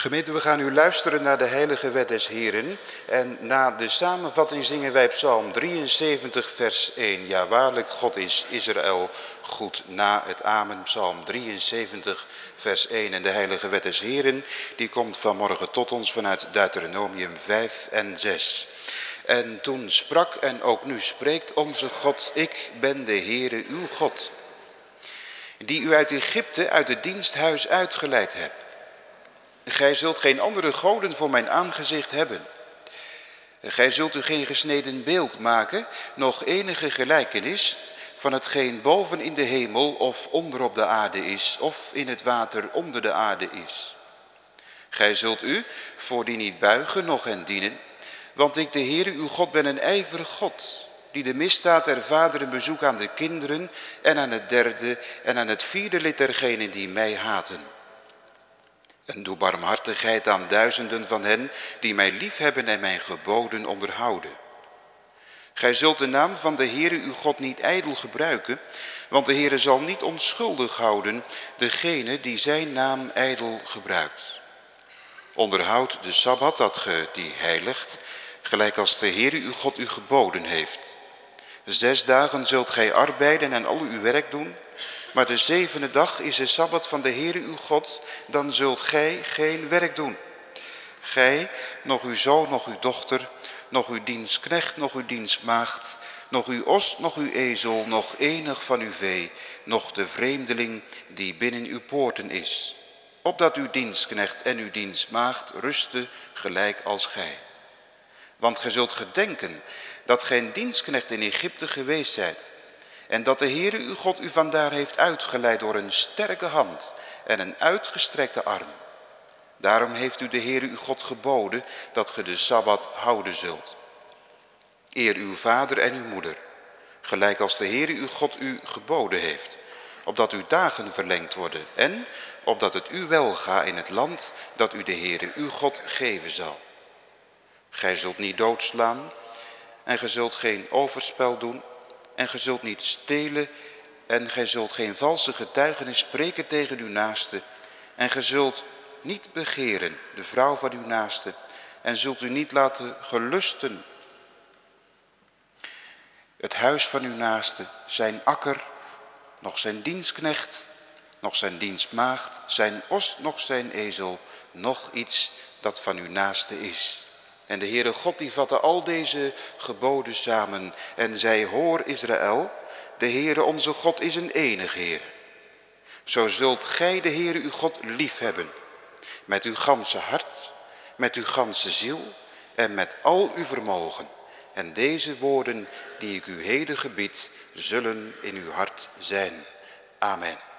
Gemeente, we gaan nu luisteren naar de heilige wet des Heren. En na de samenvatting zingen wij psalm 73 vers 1. Ja, waarlijk, God is Israël goed. Na het amen, psalm 73 vers 1. En de heilige wet des Heren, die komt vanmorgen tot ons vanuit Deuteronomium 5 en 6. En toen sprak en ook nu spreekt onze God, ik ben de Heere uw God. Die u uit Egypte, uit het diensthuis uitgeleid hebt. Gij zult geen andere goden voor mijn aangezicht hebben. Gij zult u geen gesneden beeld maken, nog enige gelijkenis van hetgeen boven in de hemel of onder op de aarde is, of in het water onder de aarde is. Gij zult u voor die niet buigen, nog hen dienen, want ik de Heere uw God ben een ijverig God, die de misdaad der vaderen bezoekt aan de kinderen en aan het derde en aan het vierde lid dergenen die mij haten en doe barmhartigheid aan duizenden van hen die mij liefhebben en mijn geboden onderhouden. Gij zult de naam van de Heere uw God niet ijdel gebruiken, want de Heere zal niet onschuldig houden degene die zijn naam ijdel gebruikt. Onderhoud de Sabbat dat ge die heiligt, gelijk als de Heere uw God u geboden heeft. Zes dagen zult gij arbeiden en al uw werk doen, maar de zevende dag is de Sabbat van de Heere uw God, dan zult gij geen werk doen. Gij, nog uw zoon, nog uw dochter, nog uw dienstknecht, nog uw dienstmaagd, nog uw os, nog uw ezel, nog enig van uw vee, nog de vreemdeling die binnen uw poorten is. Opdat uw dienstknecht en uw dienstmaagd rusten gelijk als gij. Want gij zult gedenken dat gij een dienstknecht in Egypte geweest zijt en dat de Heere uw God u vandaar heeft uitgeleid door een sterke hand en een uitgestrekte arm. Daarom heeft u de Heere uw God geboden dat ge de Sabbat houden zult. Eer uw vader en uw moeder, gelijk als de Heere uw God u geboden heeft, opdat uw dagen verlengd worden en opdat het u wel ga in het land dat u de Heere uw God geven zal. Gij zult niet doodslaan en ge zult geen overspel doen en gij zult niet stelen en gij zult geen valse getuigenis spreken tegen uw naaste en gij zult niet begeren de vrouw van uw naaste en zult u niet laten gelusten het huis van uw naaste, zijn akker, nog zijn dienstknecht, nog zijn dienstmaagd, zijn os, nog zijn ezel, nog iets dat van uw naaste is. En de Heere God die vatte al deze geboden samen en zei, hoor Israël, de Heere onze God is een enig Heer. Zo zult gij de Heere uw God lief hebben, met uw ganse hart, met uw ganse ziel en met al uw vermogen. En deze woorden die ik u heden gebied, zullen in uw hart zijn. Amen.